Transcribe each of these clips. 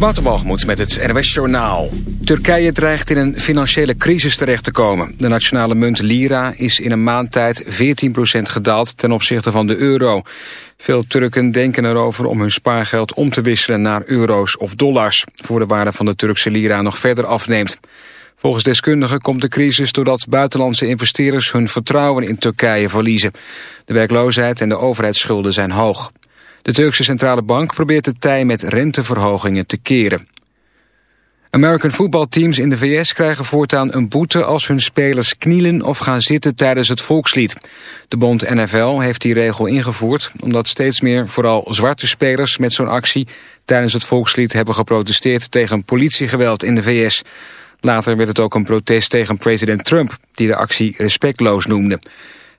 Waterbalgemoed met het NWS Journaal. Turkije dreigt in een financiële crisis terecht te komen. De nationale munt lira is in een maand tijd 14% gedaald ten opzichte van de euro. Veel Turken denken erover om hun spaargeld om te wisselen naar euro's of dollars... voor de waarde van de Turkse lira nog verder afneemt. Volgens deskundigen komt de crisis doordat buitenlandse investeerders hun vertrouwen in Turkije verliezen. De werkloosheid en de overheidsschulden zijn hoog. De Turkse centrale bank probeert de tij met renteverhogingen te keren. American voetbalteams in de VS krijgen voortaan een boete als hun spelers knielen of gaan zitten tijdens het volkslied. De bond NFL heeft die regel ingevoerd omdat steeds meer vooral zwarte spelers met zo'n actie tijdens het volkslied hebben geprotesteerd tegen politiegeweld in de VS. Later werd het ook een protest tegen president Trump die de actie respectloos noemde.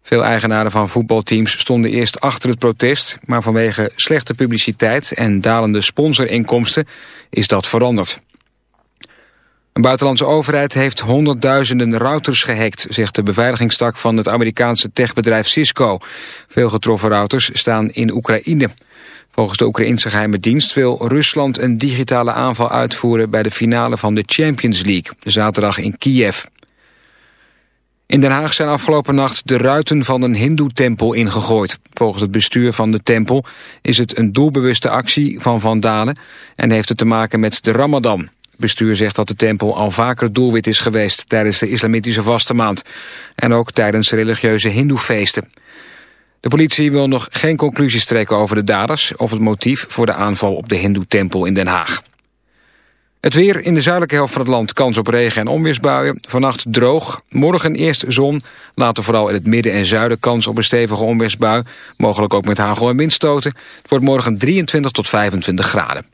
Veel eigenaren van voetbalteams stonden eerst achter het protest... maar vanwege slechte publiciteit en dalende sponsorinkomsten is dat veranderd. Een buitenlandse overheid heeft honderdduizenden routers gehackt... zegt de beveiligingstak van het Amerikaanse techbedrijf Cisco. Veel getroffen routers staan in Oekraïne. Volgens de Oekraïnse geheime dienst wil Rusland een digitale aanval uitvoeren... bij de finale van de Champions League, zaterdag in Kiev. In Den Haag zijn afgelopen nacht de ruiten van een hindoe-tempel ingegooid. Volgens het bestuur van de tempel is het een doelbewuste actie van vandalen... en heeft het te maken met de ramadan. Het bestuur zegt dat de tempel al vaker doelwit is geweest... tijdens de islamitische vaste maand. En ook tijdens religieuze hindoefeesten. De politie wil nog geen conclusies trekken over de daders... of het motief voor de aanval op de hindoe-tempel in Den Haag. Het weer in de zuidelijke helft van het land kans op regen en onweersbuien. Vannacht droog, morgen eerst zon. Later vooral in het midden en zuiden kans op een stevige onweersbui. Mogelijk ook met hagel en windstoten. Het wordt morgen 23 tot 25 graden.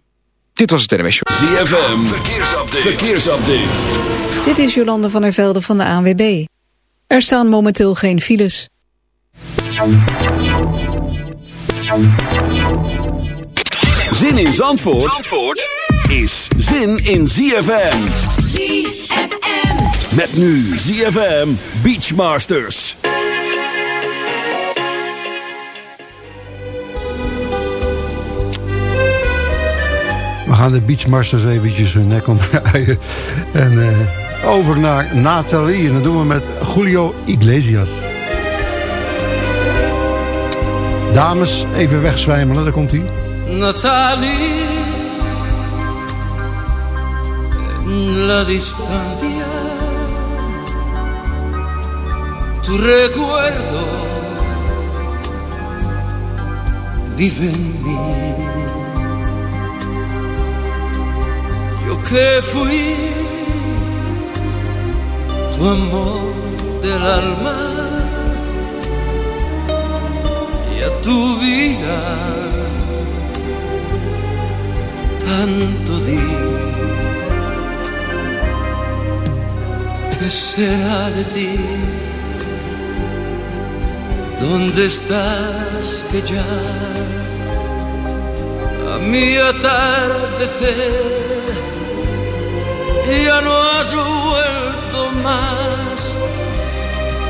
Dit was het NMS Show. ZFM, verkeersupdate. verkeersupdate. Dit is Jolande van der Velde van de ANWB. Er staan momenteel geen files. Zin in Zandvoort? Zandvoort? is zin in ZFM. ZFM. Met nu ZFM Beachmasters. We gaan de Beachmasters eventjes hun nek omdraaien. En uh, over naar Nathalie. En dat doen we met Julio Iglesias. Dames, even wegzwijmelen, daar komt hij. Nathalie la distancia. Tu recuerdo vive en mí. Yo que fui tu amor del alma y a tu vida tanto di ¿Qué será de ti? ¿Dónde estás que ya a mi atardecer ya no has vuelto más?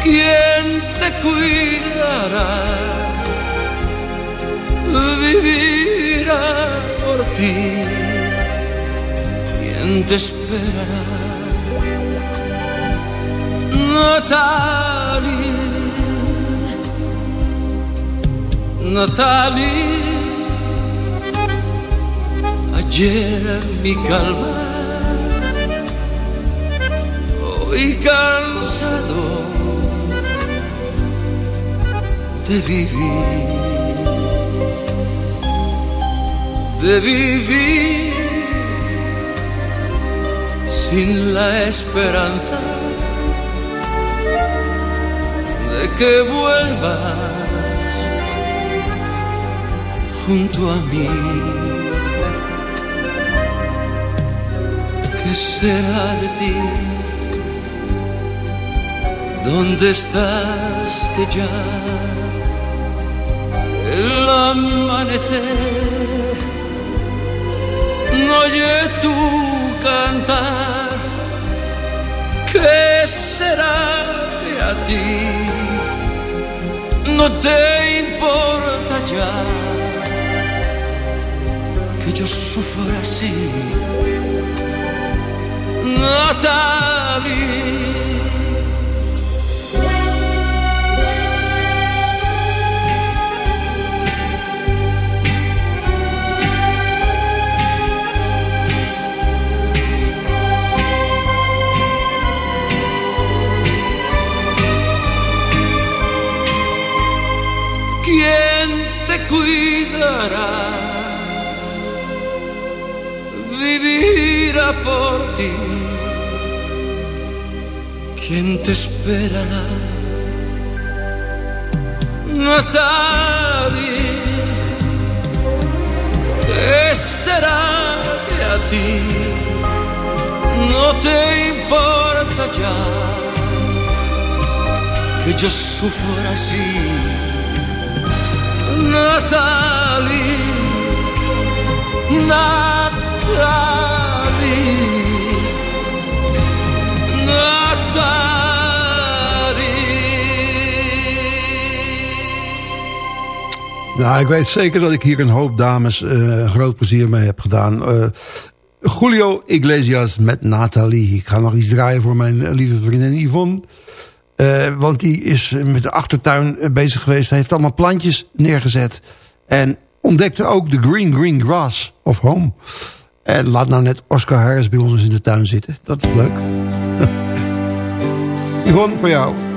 ¿Quién te cuidará? Vivirá por ti. ¿Quién te esperará? Natalie, Natalie, ayer mi calma, hoy cansado de vivir, de vivir sin la esperanza que vuelvas junto a mí. ¿Qué será de ti? ¿Dónde estás que ya el amanecer oye tu cantar? ¿Qué será de a ti? no te importa ya que yo sufro así. Natalie. Vivirá por ti. ¿Quién te esperará? Natalie, ¿qué será de a ti? No te importa ya que yo sufra así. Natalie, Natalie, Nou, ik weet zeker dat ik hier een hoop dames eh, groot plezier mee heb gedaan. Eh, Julio Iglesias met Nathalie. Ik ga nog iets draaien voor mijn eh, lieve vriendin Yvonne. Want die is met de achtertuin bezig geweest. Hij heeft allemaal plantjes neergezet. En ontdekte ook de green green grass of home. En laat nou net Oscar Harris bij ons in de tuin zitten. Dat is leuk. Yvonne, voor jou.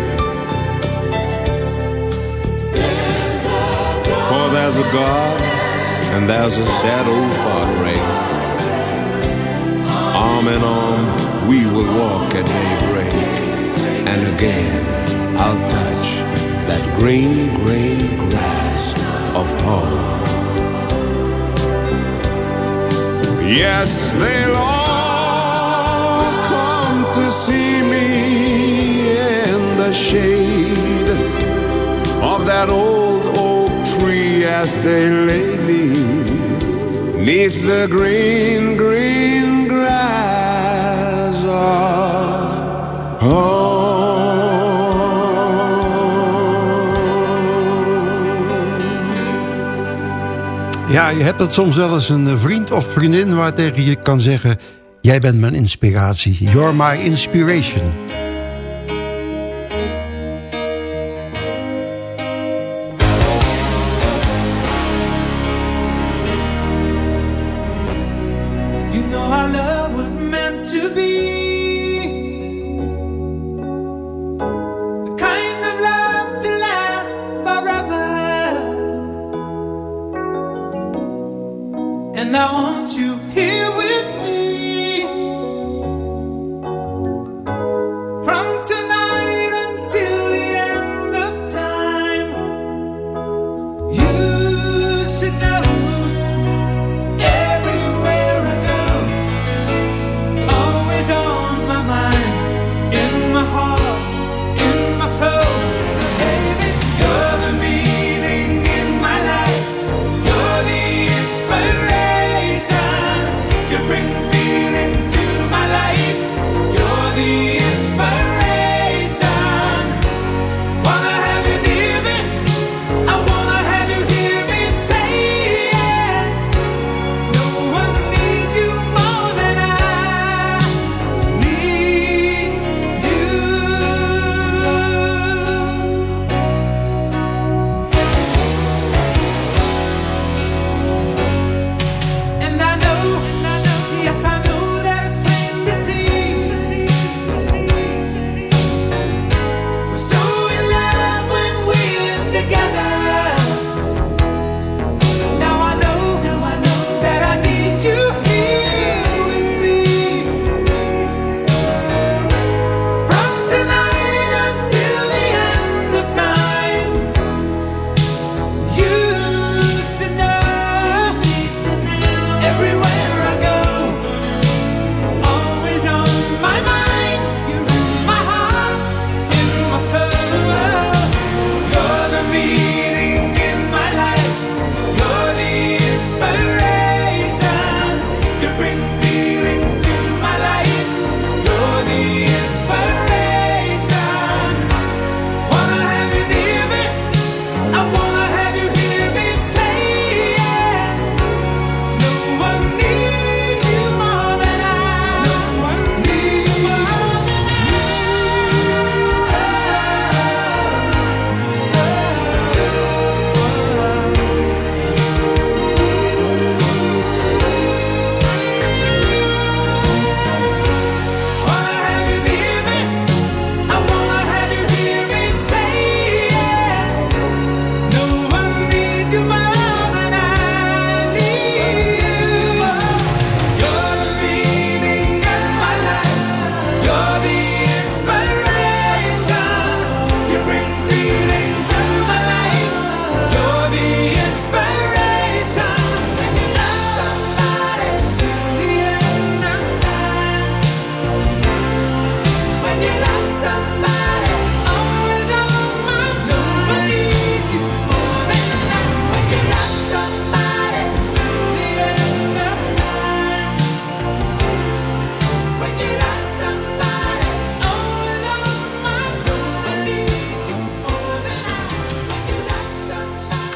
There's a God and there's a sad old heartbreak. Arm in arm, we will walk at daybreak. And again, I'll touch that green, green grass of home. Yes, they'll all come to see me in the shade of that old as they lay me the green, green grass of home. Ja, je hebt het soms wel eens een vriend of vriendin waar tegen je kan zeggen... jij bent mijn inspiratie. You're my inspiration.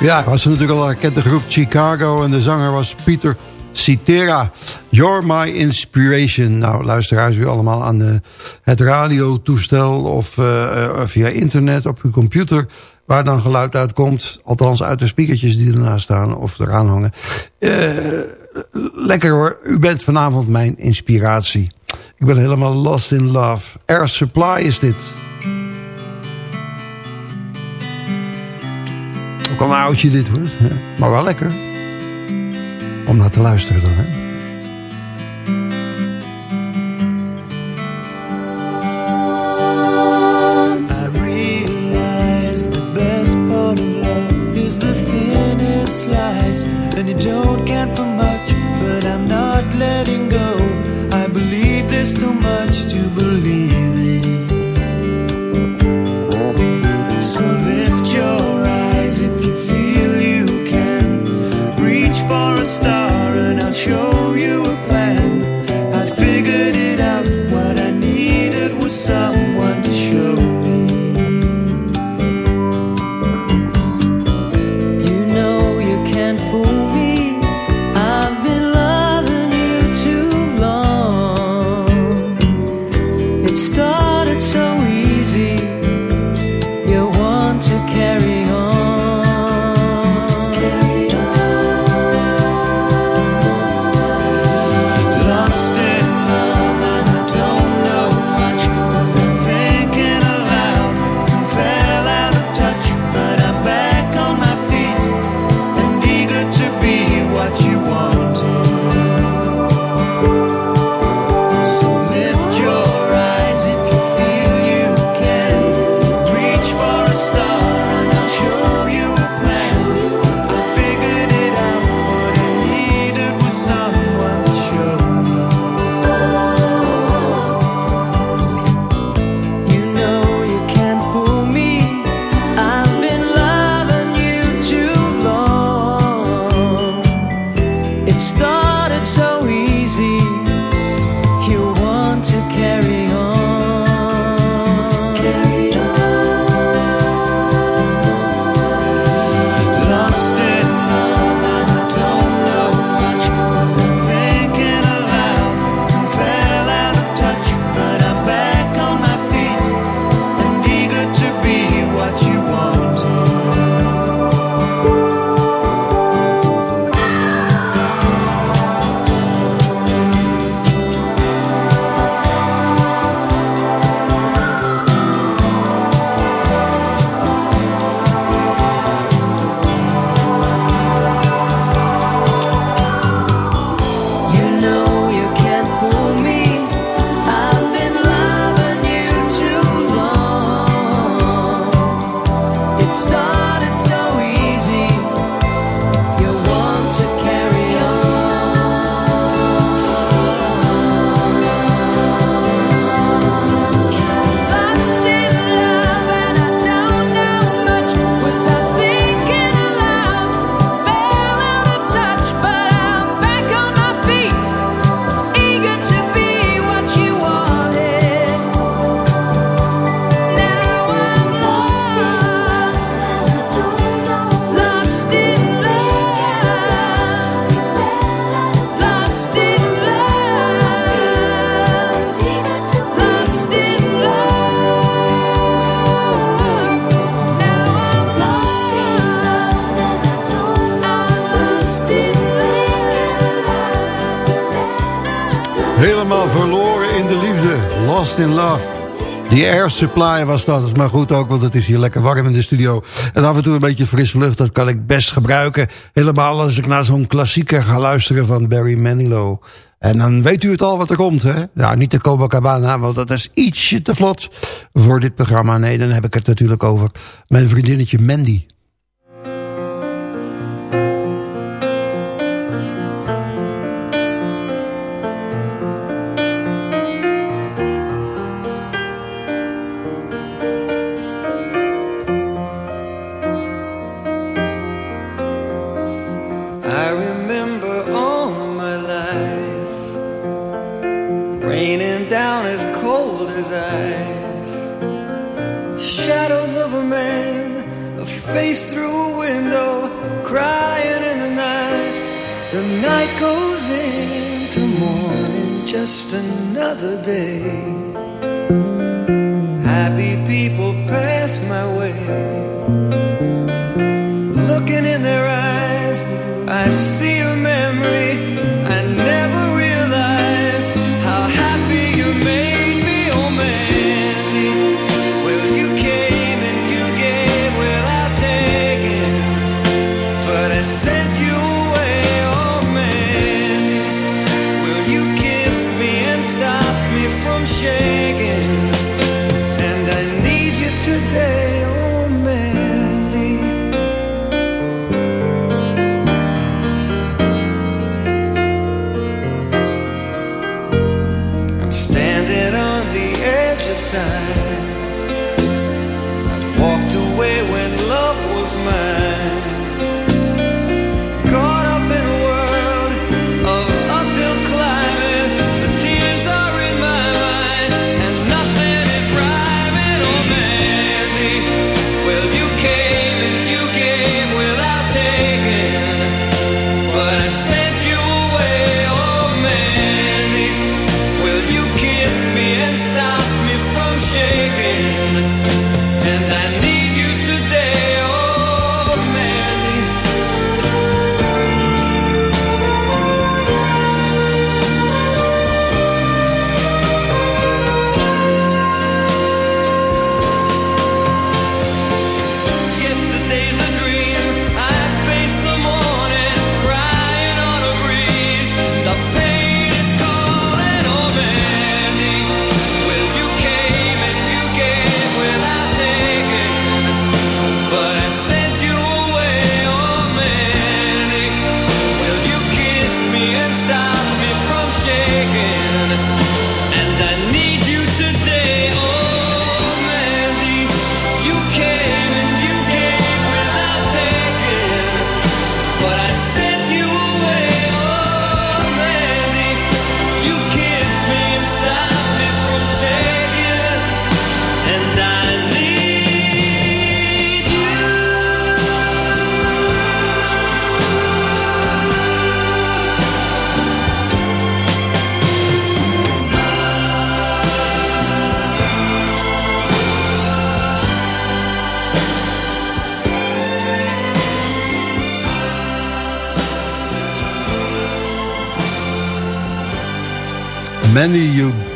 Ja, was natuurlijk al een de groep Chicago en de zanger was Pieter Citera. You're my inspiration. Nou, luisteraars, u allemaal aan de, het radiotoestel of uh, via internet op uw computer waar dan geluid uitkomt. Althans uit de speakertjes die ernaast staan of eraan hangen. Uh, lekker hoor, u bent vanavond mijn inspiratie. Ik ben helemaal lost in love. Air Supply is dit. Ook al een oudje dit hoor. Maar wel lekker. Om naar te luisteren dan hè. too much to believe Die air supply was dat. Dat is maar goed ook, want het is hier lekker warm in de studio. En af en toe een beetje frisse lucht, dat kan ik best gebruiken. Helemaal als ik naar zo'n klassieker ga luisteren van Barry Manilow. En dan weet u het al wat er komt, hè? Nou, niet de Copacabana, want dat is ietsje te vlot voor dit programma. Nee, dan heb ik het natuurlijk over mijn vriendinnetje Mandy.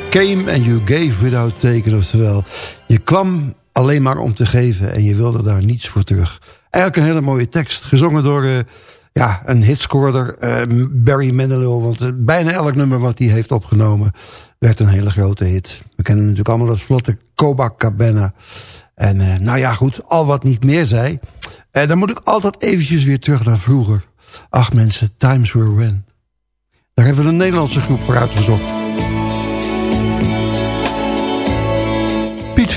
came and you gave without taking. Oftewel, je kwam alleen maar om te geven en je wilde daar niets voor terug. Eigenlijk een hele mooie tekst, gezongen door eh, ja, een hitscorer, uh, Barry Manilow. Want eh, bijna elk nummer wat hij heeft opgenomen werd een hele grote hit. We kennen natuurlijk allemaal dat vlotte Copacabana. En nou ja, goed, al wat niet meer zei. dan moet ik altijd eventjes weer terug naar vroeger. Ach mensen, times were when. Daar hebben we een Nederlandse groep voor uitgezocht.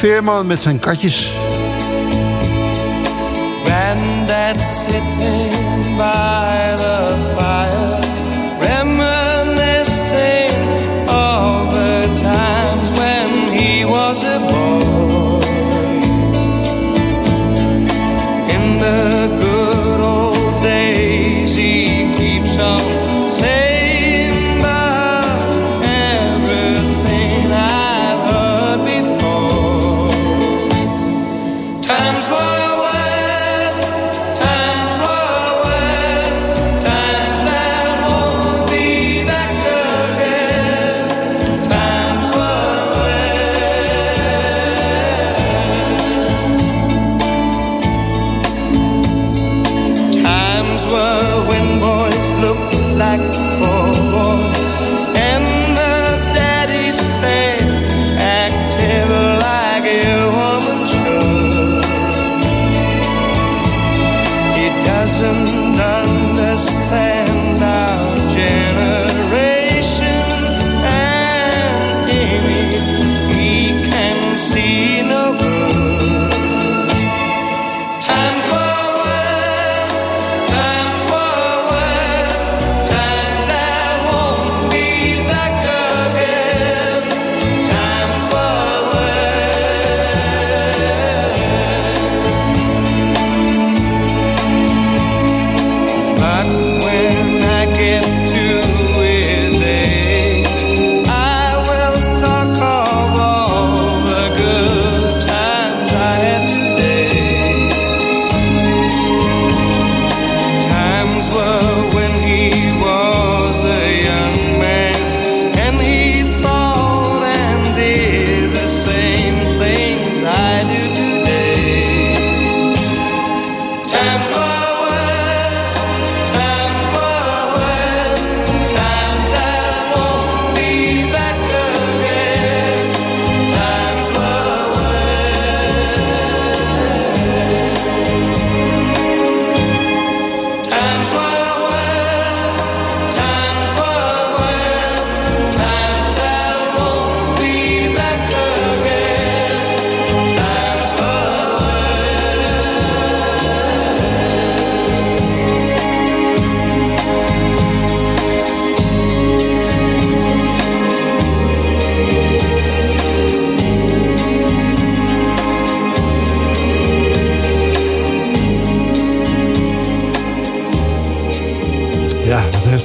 Veerman met zijn katjes. Granddad sitting by the fire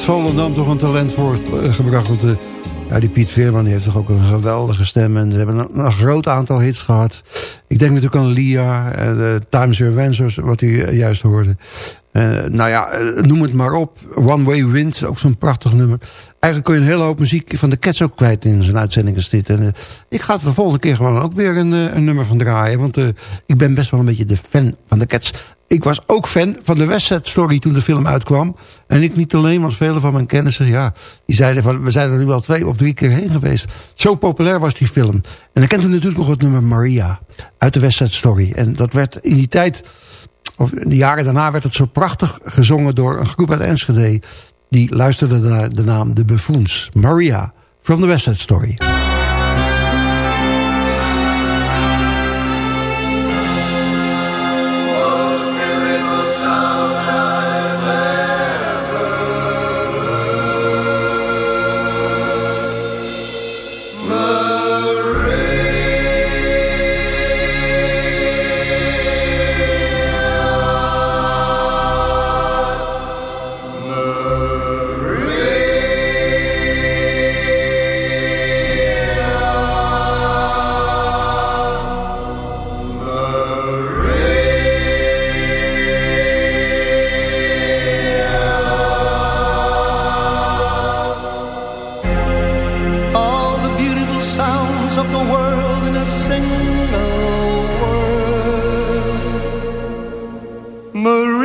Volendam toch een talent voor eh. Want, eh, ja, die Piet Veerman heeft toch ook een geweldige stem. En ze hebben een, groot aantal hits gehad. Ik denk natuurlijk aan Lia en uh, Times Wenzers, wat u juist hoorde. Nou ja, noem het maar op. One Way Wind, ook zo'n prachtig nummer. Eigenlijk kun je een hele hoop muziek van de Cats ook kwijt in zijn uitzending als dit. En, ik ga het de volgende keer gewoon ook weer een, een nummer van draaien. Want ik ben best wel een beetje de fan van de Cats. Ik was ook fan van de West Side Story toen de film uitkwam. En ik niet alleen, want vele van mijn kennissen... ja, die zeiden van, we zijn er nu al twee of drie keer heen geweest. Zo populair was die film. En dan kent u natuurlijk nog het nummer Maria uit de West Side Story. En dat werd in die tijd of de jaren daarna werd het zo prachtig gezongen door een groep uit Enschede. Die luisterde naar de naam De Buffoons. Maria, from the West Side Story. Of the world in a single word.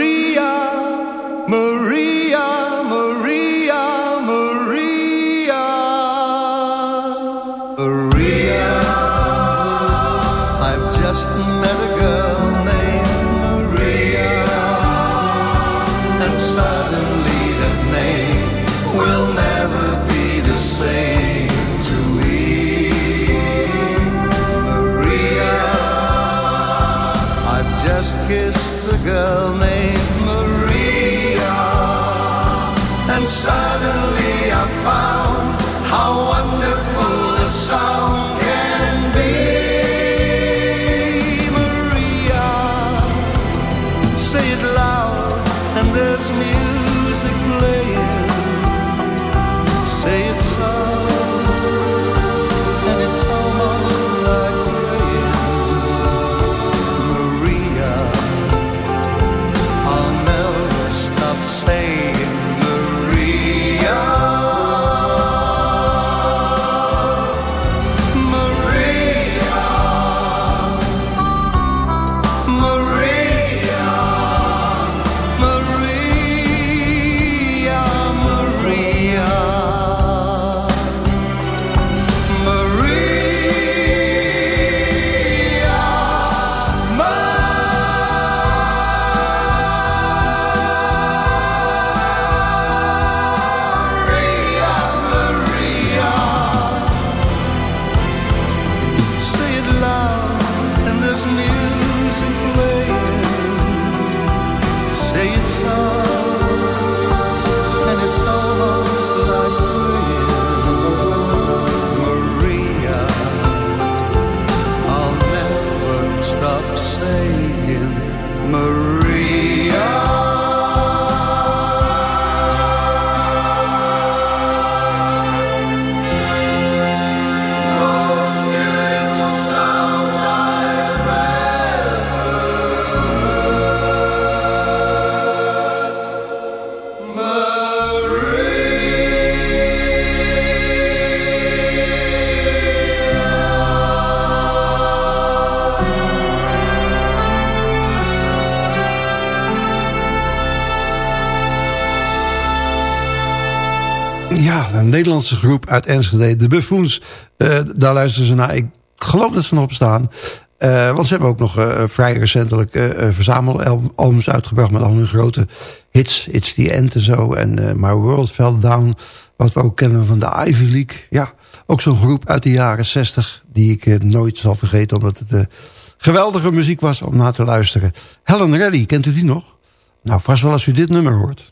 Groep uit Enschede. De Buffoons, eh, daar luisteren ze naar. Ik geloof dat ze nog op staan. Eh, want ze hebben ook nog eh, vrij recentelijk uh, verzamelalbums uitgebracht... met al hun grote hits. It's the End en zo. En My World Fell Down. Wat we ook kennen van de Ivy League. Ja, ook zo'n groep uit de jaren 60... die ik nooit zal vergeten... omdat het geweldige muziek was om naar te luisteren. Helen Reddy, kent u die nog? Nou, vast wel als u dit nummer hoort.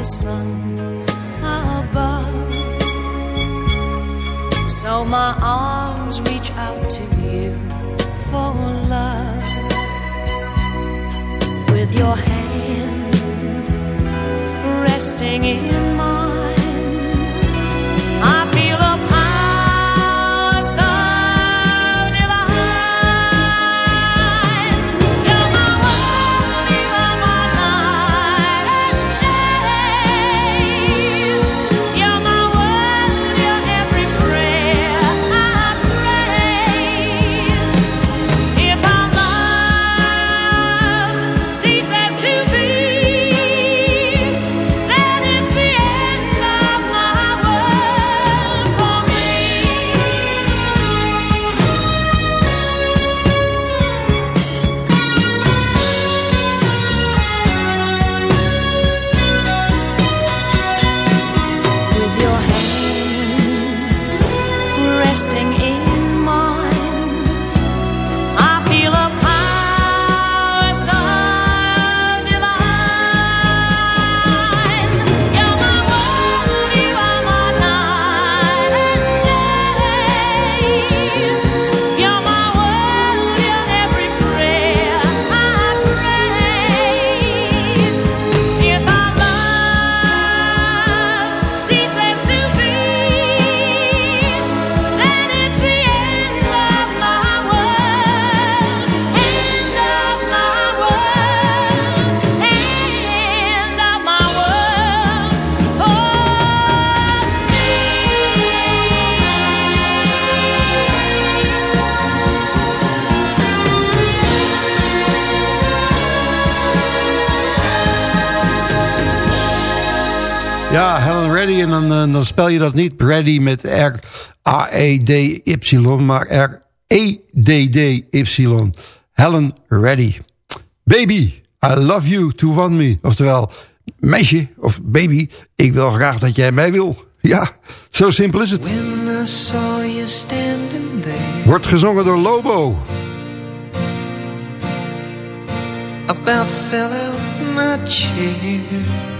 the sun above. So my arms reach out to you for love with your hand resting in mine. Ja, Helen Reddy. En dan, eh, dan spel je dat niet Reddy met R-A-E-D-Y, maar R-E-D-D-Y. Helen Reddy. Baby, I love you to want me. Oftewel, meisje of baby, ik wil graag dat jij mij wil. Ja, zo simpel is het. Wordt gezongen door Lobo. about fell out my chair.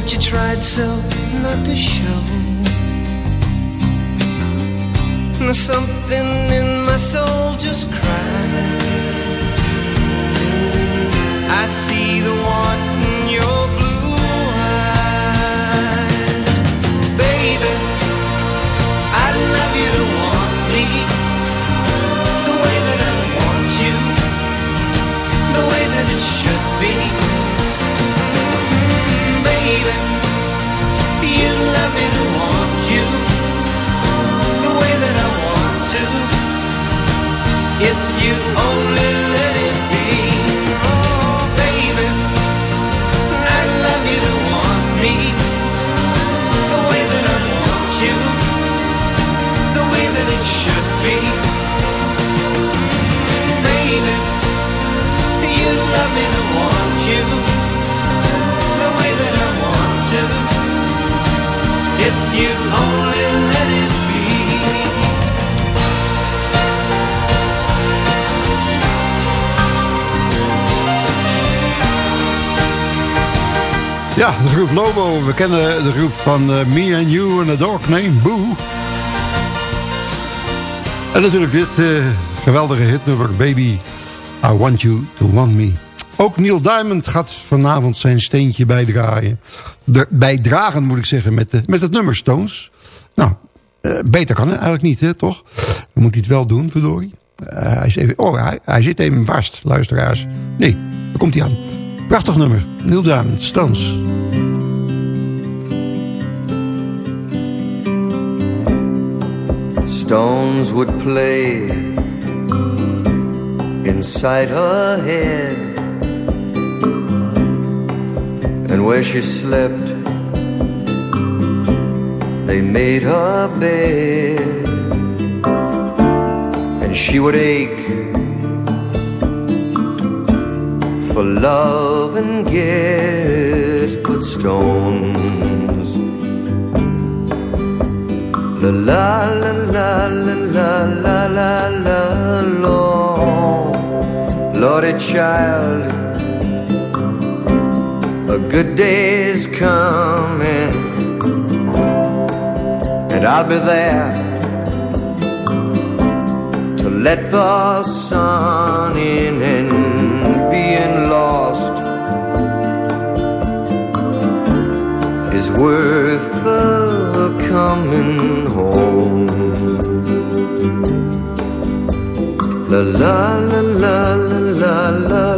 What you tried so not to show. There's something in my soul just cried. I see the want in your blue eyes, baby. I'd love you to want me if you Ja, de groep Lobo. We kennen de groep van eh, Me and You and a Dog Named Boo. En natuurlijk dit eh, geweldige hitnummer Baby, I Want You To Want Me. Ook Neil Diamond gaat vanavond zijn steentje bijdragen. De, bijdragen moet ik zeggen met, de, met het nummer Stones. Nou, eh, beter kan het eigenlijk niet, hè, toch? Dan moet hij het wel doen, verdorie. Hij, is even, oh, hij, hij zit even vast, luisteraars. Nee, daar komt hij aan. Prachtig nummer. Neil Diamond, Stones. stones would play inside her head. And where she slept, they made her bed. And she would ache for love and get good stones. La la la la la la la la la Lord, Lordy child, a good day's coming, and I'll be there let the sun in and being lost is worth the coming home. La la la la la la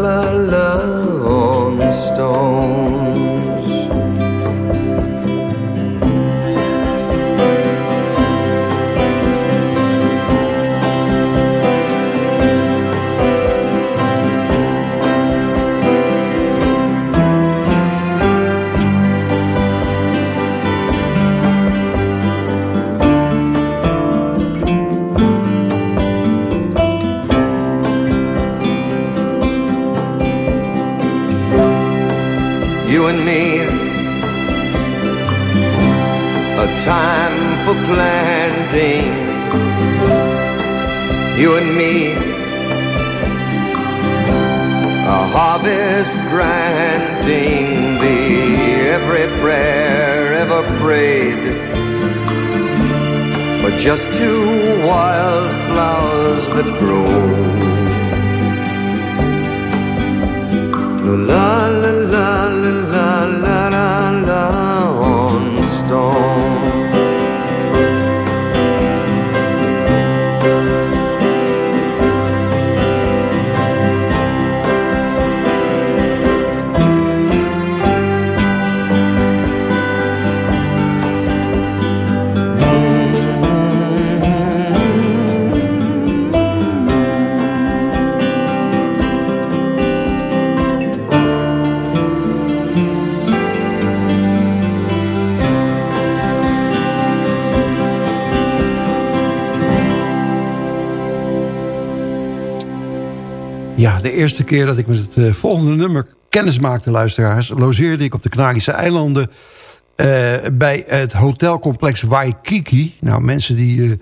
harvest granting thee every prayer ever prayed. For just two wild flowers that grow. La la la Ja, de eerste keer dat ik met het eh, volgende nummer kennis maakte, luisteraars... logeerde ik op de Canarische eilanden eh, bij het hotelcomplex Waikiki. Nou, mensen die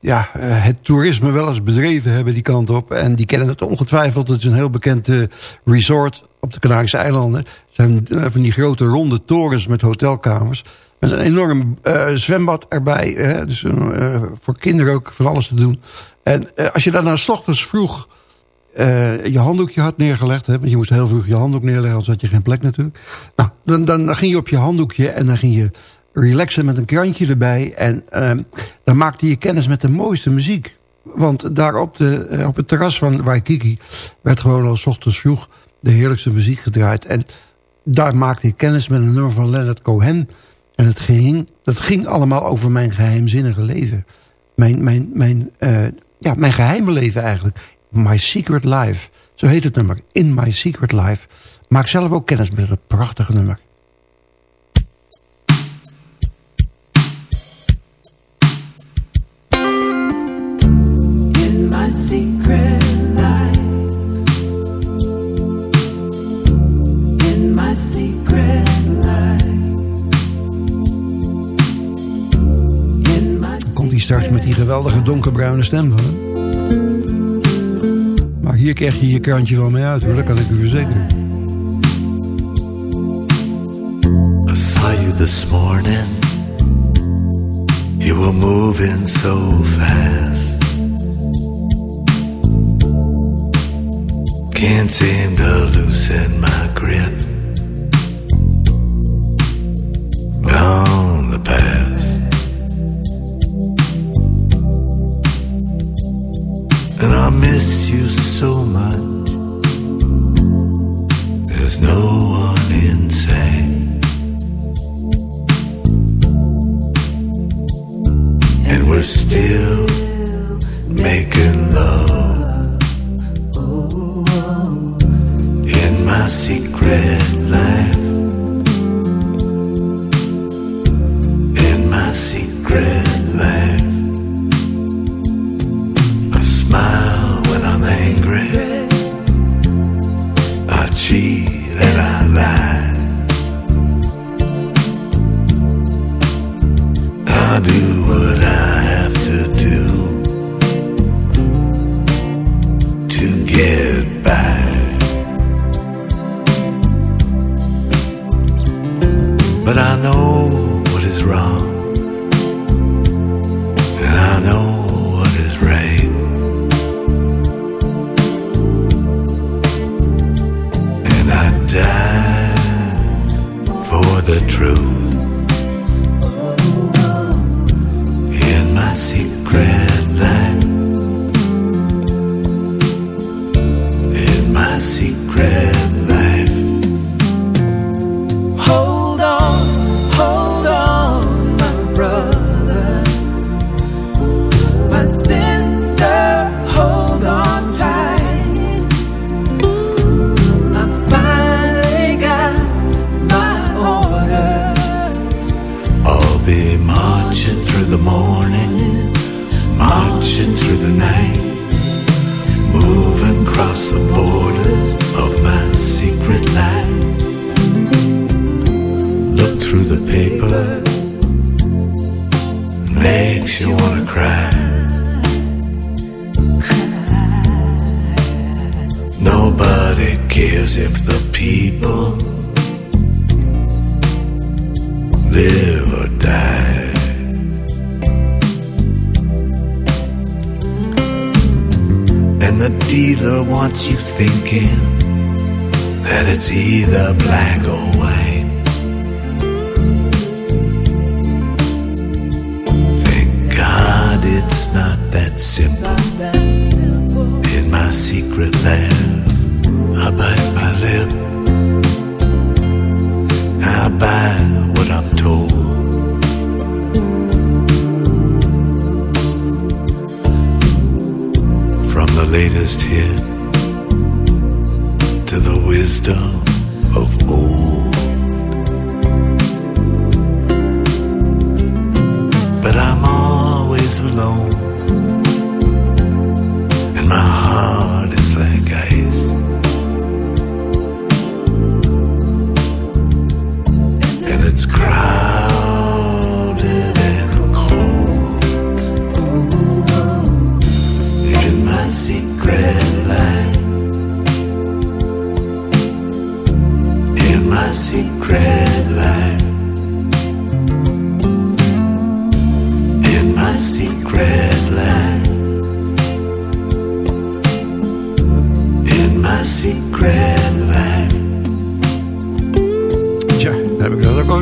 ja, eh, het toerisme wel eens bedreven hebben die kant op. En die kennen het ongetwijfeld. Het is een heel bekend resort op de Canarische eilanden. Het zijn van die grote ronde torens met hotelkamers. Met een enorm zwembad erbij. Hè, dus voor kinderen ook van alles te doen. En als je daarna s ochtends vroeg eh, je handdoekje had neergelegd. Hè, want je moest heel vroeg je handdoek neerleggen, anders had je geen plek natuurlijk. Nou, dan, dan, ging je op je handdoekje en dan ging je relaxen met een krantje erbij. En ehm, dan maakte je kennis met de mooiste muziek. Want daar op, de, eh, op het terras van Waikiki werd gewoon al 's ochtends vroeg de heerlijkste muziek gedraaid. En daar maakte ik kennis met een nummer van Leonard Cohen. En het ging, dat ging allemaal over mijn geheimzinnige leven. Mijn, mijn, mijn, eh, ja, mijn geheime leven eigenlijk. My Secret Life. Zo heet het nummer. In My Secret Life. Maak zelf ook kennis met het prachtige nummer. in my secret life. In my secret life. Komt hij straks met die geweldige donkerbruine stem van hem. Maar hier krijg je je krantje wel mee uit hoor. Dat kan ik u verzekeren. I saw you this morning. You were moving so fast. Can't seem to loosen my grip thinking that it's either black or white.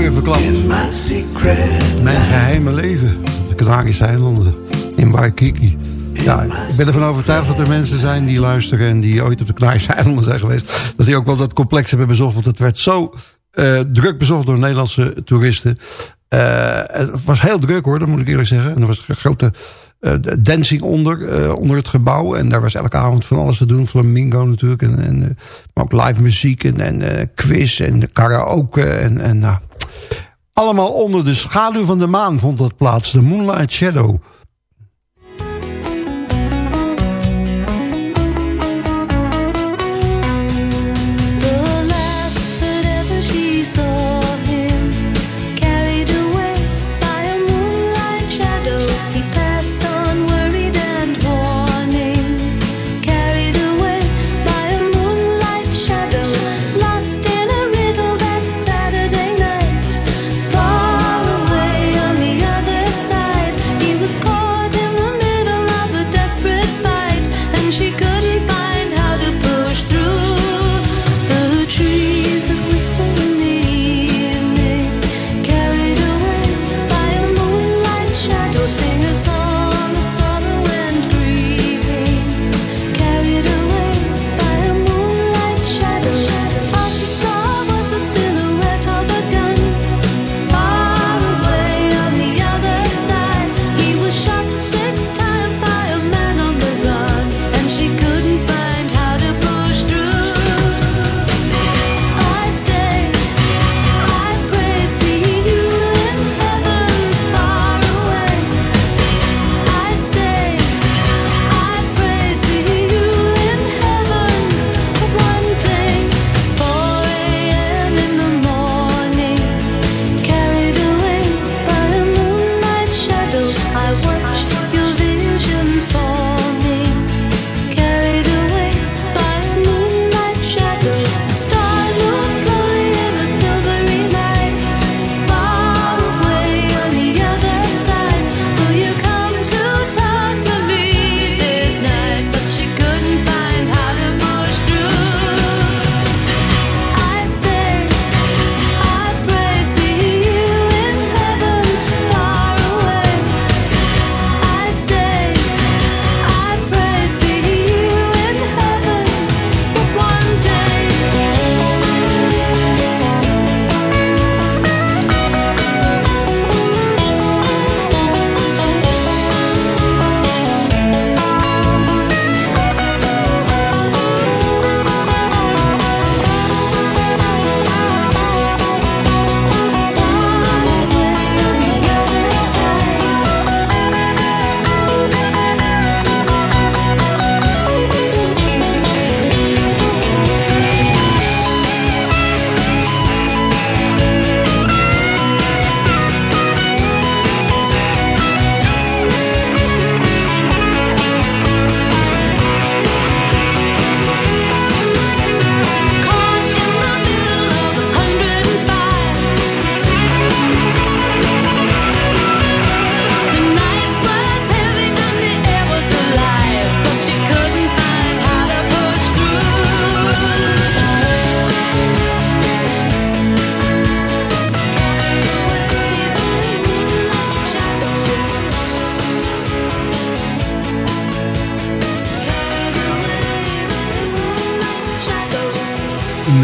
Verklapt. Mijn geheime leven. De Canarische eilanden. In Waikiki. Ja, ik ben ervan overtuigd dat er mensen zijn die luisteren... en die ooit op de Canarische eilanden zijn geweest... dat die ook wel dat complex hebben bezocht. Want het werd zo eh, druk bezocht door Nederlandse toeristen. Eh, het was heel druk hoor, dat moet ik eerlijk zeggen. En er was een grote eh, dancing onder, onder het gebouw. En daar was elke avond van alles te doen. Flamingo natuurlijk. En, en, maar ook live muziek en, en quiz en karaoke. En, en, nou, allemaal onder de schaduw van de maan vond dat plaats. De Moonlight Shadow.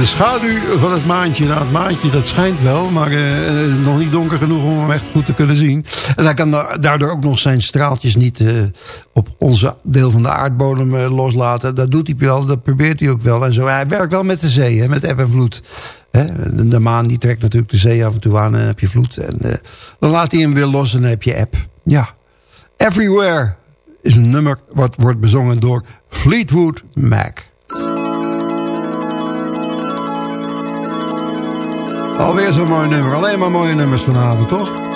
De schaduw van het maantje. Nou, het maantje dat schijnt wel, maar eh, eh, nog niet donker genoeg om hem echt goed te kunnen zien. En hij kan da- daardoor ook nog zijn straaltjes niet eh, op onze deel van de aardbodem loslaten. Dat doet hij wel, dat probeert hij ook wel. En zo. Hij werkt wel met de zee, hè, met eb en vloed. Hè? De, maan die trekt natuurlijk de zee af en toe aan en heb je vloed. En dan laat hij hem weer los en dan heb je eb. Ja. Everywhere is een nummer wat wordt bezongen door Fleetwood Mac. Alweer zo'n mooi nummer. Alleen maar mooie nummers vanavond, toch?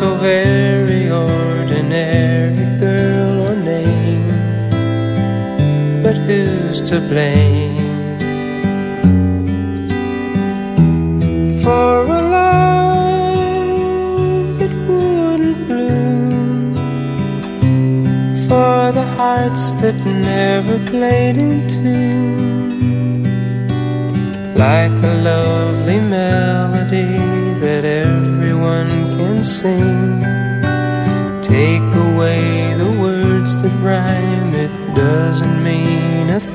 So very ordinary girl or name. But who's to blame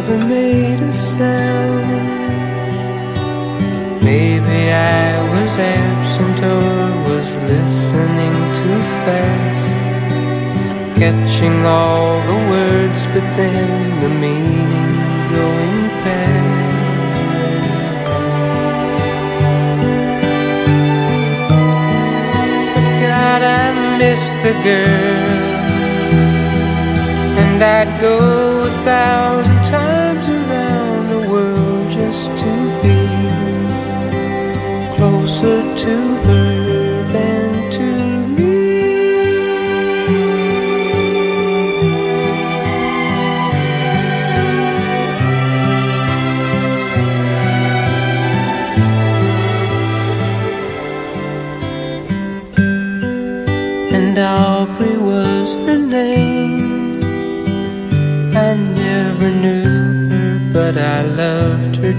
Never made a sound. Maybe I was absent or was listening too fast catching all the words, but then the meaning going past. God, I miss the girl, and I'd go a thousand times around the world just to be closer to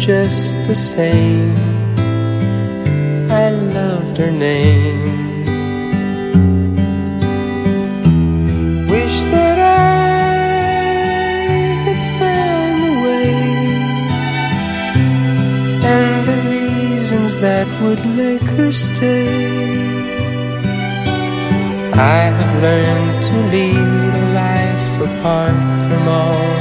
just the same. I loved her name. Wish that I had found the way and the reasons that would make her stay. I have learned to lead a life apart from all.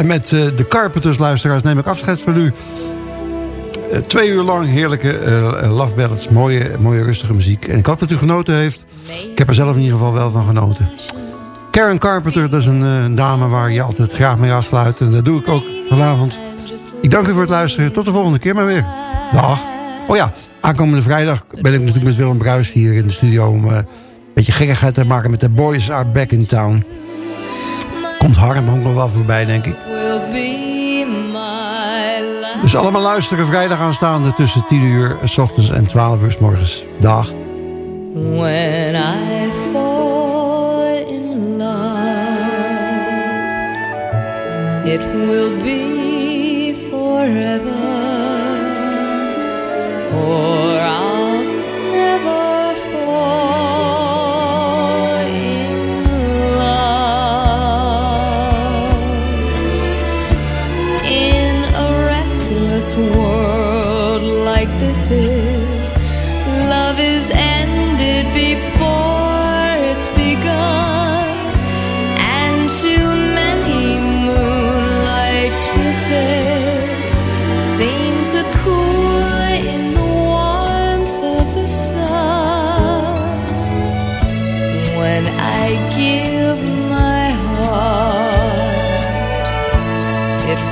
en met eh, de Carpenters luisteraars neem ik afscheid van u. Eh, twee uur lang heerlijke eh, love ballads, mooie, mooie rustige muziek. En ik hoop dat u genoten heeft. Ik heb er zelf in ieder geval wel van genoten. Karen Carpenter, dat is een dame waar je altijd graag mee afsluit. En dat doe ik ook vanavond. Ik dank u voor het luisteren. Tot de volgende keer maar weer. Dag. Oh ja, aankomende vrijdag ben ik natuurlijk met Willem Bruis hier in de studio... om een beetje gekkigheid te maken met de Boys Are Back in Town. Komt Harm ook nog wel voorbij, denk ik. Dus allemaal luisteren vrijdag aanstaande tussen 10 uur s ochtends en 12 uur s morgens. Dag. When I fall in love, it will be forever, or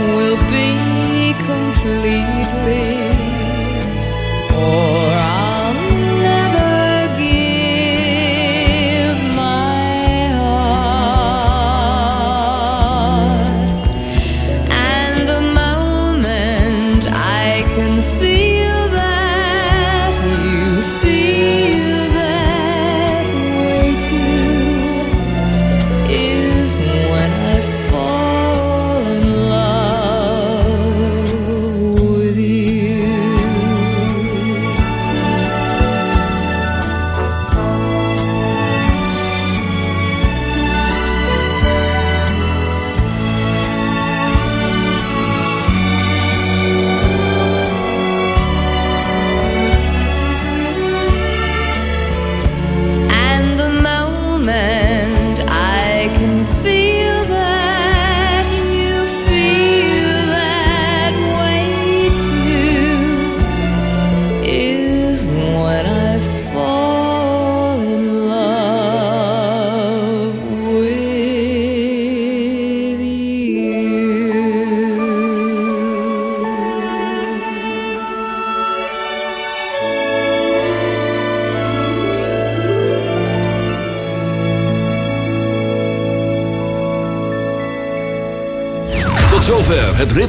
will be